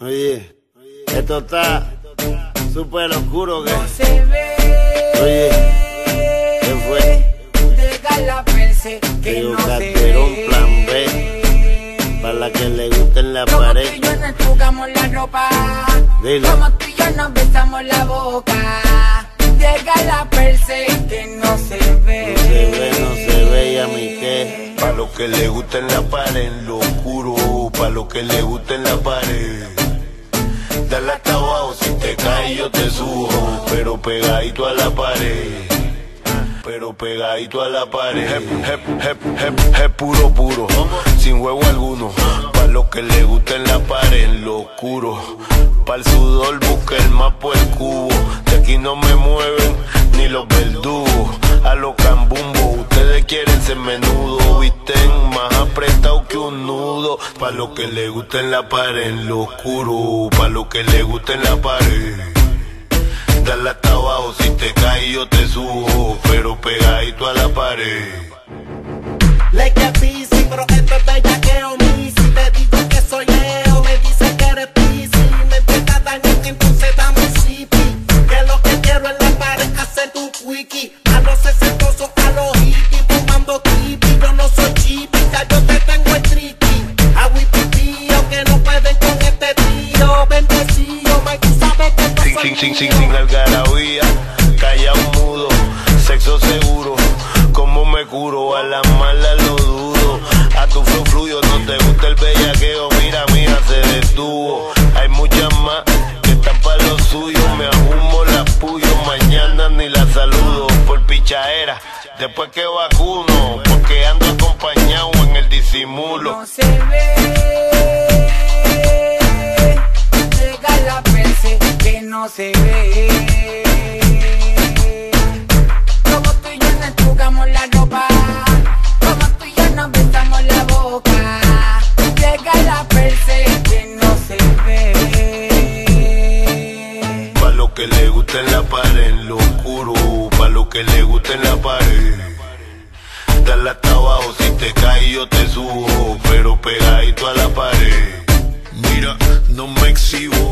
Oye, esto está súper oscuro que. No se ve. Oye, ¿qué fue? Deja la perse que Digo, no se ve. plan B. Para la que le guste en la Como tú pared. y yo nos jugamos la ropa. Dilo. Como tú y yo nos besamos la boca. Deja la perse que no se ve. No se ve, no se ve, y a mí qué. Pa' lo que le gusta en la pared, lo oscuro, pa' lo que le gusta en la pared. Dale hasta abajo, si te caes yo te subo, pero pegadito a la pared. Pero pegadito a la pared. Hep, puro, puro, sin huevo alguno. Pa' lo que le gusta en la pared, lo oscuro. Pa' el sudor busca el mapa, el cubo. De aquí no me mueven ni los verdugos. A los cambumbo, ustedes quieren ser menudo. Pa' lo que le gusta en la pared, en lo oscuro. Pa' lo que le gusta en la pared. Dale hasta abajo, si te caes yo te subo, pero pegadito a la pared. Que busy, Sin, sin, sin, algarabía, callado mudo, sexo seguro. Como me curo, a la mala lo dudo. A tu flow fluyo, no te gusta el bellaqueo. Mira, mira, se detuvo. Hay muchas más que están para lo suyo. Me ajumo la puyo, mañana ni la saludo. Por pichaera, después que vacuno. Porque ando acompañado en el disimulo. Se ve. Como tú y yo nos jugamos la ropa. Como tú y yo nos besamos la boca. Deja la perse que no se ve. Pa' lo que le gusta en la pared, en lo oscuro. Pa' lo que le gusta en la pared. Dale hasta abajo, si te caes yo te subo. Pero pegadito a la pared. Mira, no me exhibo,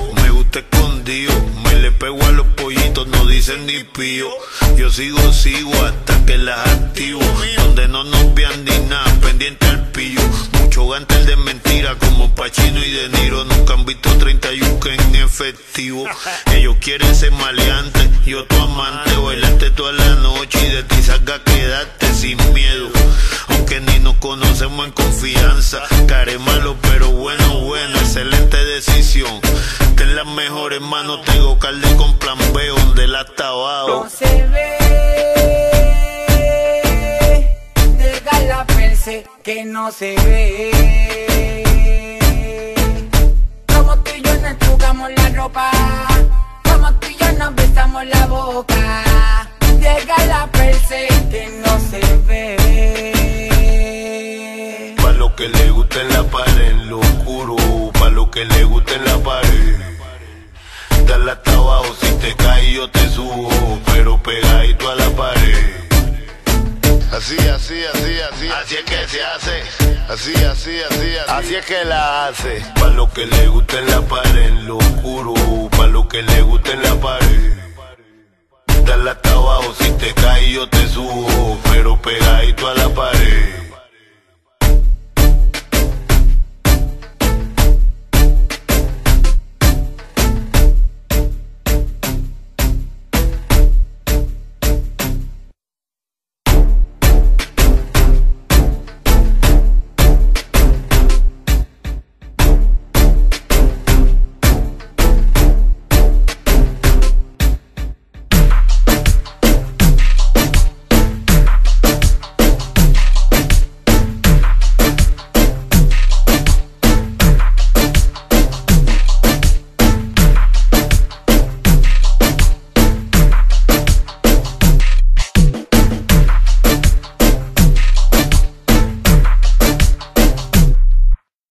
Yo sigo, sigo hasta que las activo. Donde no nos vean ni nada, pendiente al pillo. Mucho gantel de mentira como Pachino y De Niro. Nunca han visto 31 que en efectivo. Ellos quieren ser maleantes, yo tu amante. Bailarte toda la noche y de ti salga quedarte sin miedo. Aunque ni nos conocemos en confianza. Care malo, pero bueno, bueno, excelente decisión. Ten las mejores manos, que no se ve. Como tú y yo nos jugamos la ropa. Como tú y yo nos besamos la boca. Deja la perse que no se ve. Pa' lo que le gusta en la pared, lo oscuro. Pa' lo que le gusta en la pared. Dale hasta abajo, si te caes yo te subo. Pero pegadito a la pared. Así, así, así, así. Así es que se hace. Así, así, así, así. Así es que la hace. Pa' lo que le gusta en la pared, en lo oscuro. Pa' lo que le gusta en la pared. Dale hasta abajo, si te caes yo te subo. Pero pegadito a la pared.